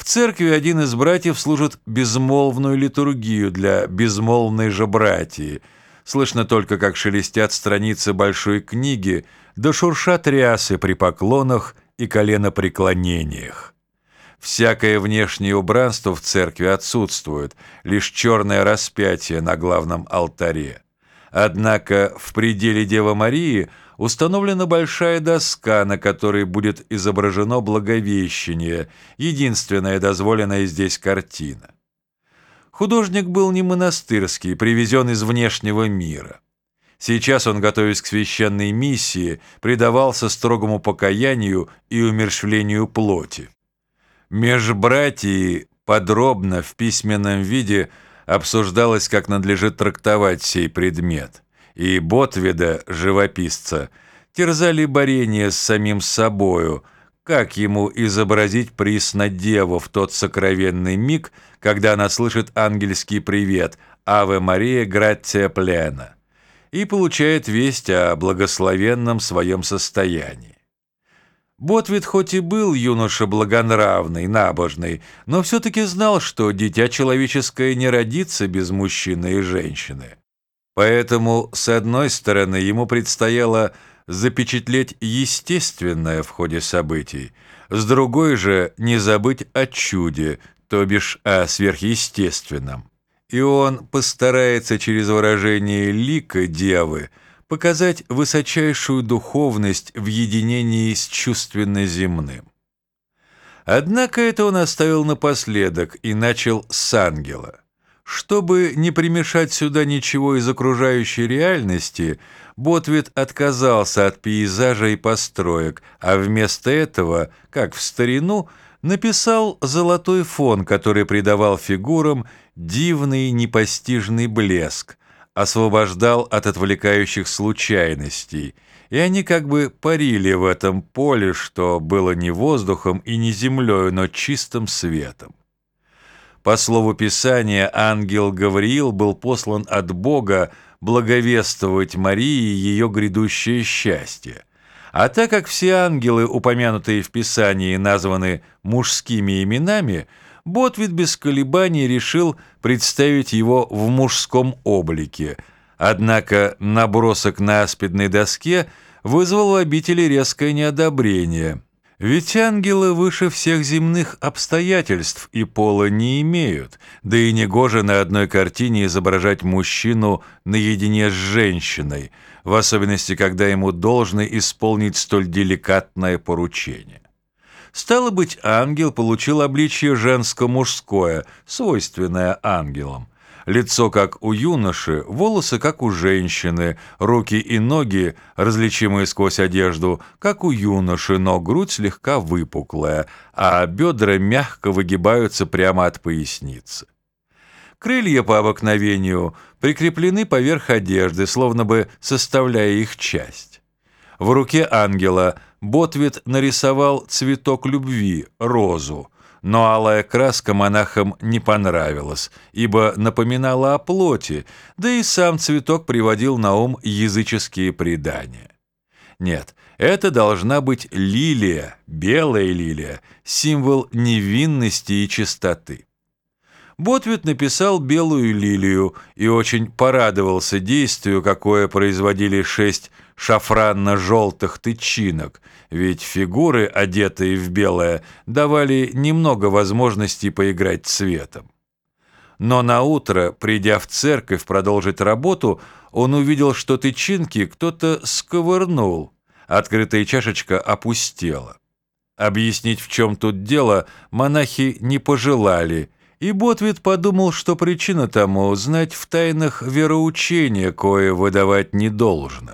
В церкви один из братьев служит безмолвную литургию для безмолвной же братьи. Слышно только, как шелестят страницы большой книги, да шуршат рясы при поклонах и коленопреклонениях. Всякое внешнее убранство в церкви отсутствует, лишь черное распятие на главном алтаре. Однако в пределе Девы Марии установлена большая доска, на которой будет изображено Благовещение, единственная дозволенная здесь картина. Художник был не монастырский, привезен из внешнего мира. Сейчас он, готовясь к священной миссии, предавался строгому покаянию и умершвлению плоти. Межбратьи подробно в письменном виде обсуждалось, как надлежит трактовать сей предмет, и Ботведа, живописца, терзали борение с самим собою, как ему изобразить присно деву в тот сокровенный миг, когда она слышит ангельский привет «Аве Мария Грация Плена» и получает весть о благословенном своем состоянии. Ботвит хоть и был юноша благонравный, набожный, но все-таки знал, что дитя человеческое не родится без мужчины и женщины. Поэтому, с одной стороны, ему предстояло запечатлеть естественное в ходе событий, с другой же не забыть о чуде, то бишь о сверхъестественном. И он постарается через выражение лика девы показать высочайшую духовность в единении с чувственно-земным. Однако это он оставил напоследок и начал с ангела. Чтобы не примешать сюда ничего из окружающей реальности, Ботвит отказался от пейзажа и построек, а вместо этого, как в старину, написал золотой фон, который придавал фигурам дивный непостижный блеск, освобождал от отвлекающих случайностей, и они как бы парили в этом поле, что было не воздухом и не землей, но чистым светом. По слову Писания, ангел Гавриил был послан от Бога благовествовать Марии ее грядущее счастье. А так как все ангелы, упомянутые в Писании, названы мужскими именами – Ботвит без колебаний решил представить его в мужском облике, однако набросок на аспидной доске вызвал в обители резкое неодобрение. Ведь ангелы выше всех земных обстоятельств и пола не имеют, да и негоже на одной картине изображать мужчину наедине с женщиной, в особенности, когда ему должны исполнить столь деликатное поручение. Стало быть, ангел получил обличье женско-мужское, свойственное ангелам. Лицо, как у юноши, волосы, как у женщины, руки и ноги, различимые сквозь одежду, как у юноши, но грудь слегка выпуклая, а бедра мягко выгибаются прямо от поясницы. Крылья по обыкновению прикреплены поверх одежды, словно бы составляя их часть. В руке ангела – Ботвит нарисовал цветок любви, розу, но алая краска монахам не понравилась, ибо напоминала о плоти, да и сам цветок приводил на ум языческие предания. Нет, это должна быть лилия, белая лилия, символ невинности и чистоты. Ботвит написал «Белую лилию» и очень порадовался действию, какое производили шесть шафранно-желтых тычинок, ведь фигуры, одетые в белое, давали немного возможностей поиграть цветом. Но на утро, придя в церковь продолжить работу, он увидел, что тычинки кто-то сковырнул, открытая чашечка опустела. Объяснить, в чем тут дело, монахи не пожелали – и Ботвит подумал, что причина тому знать в тайнах вероучения, кое выдавать не должно.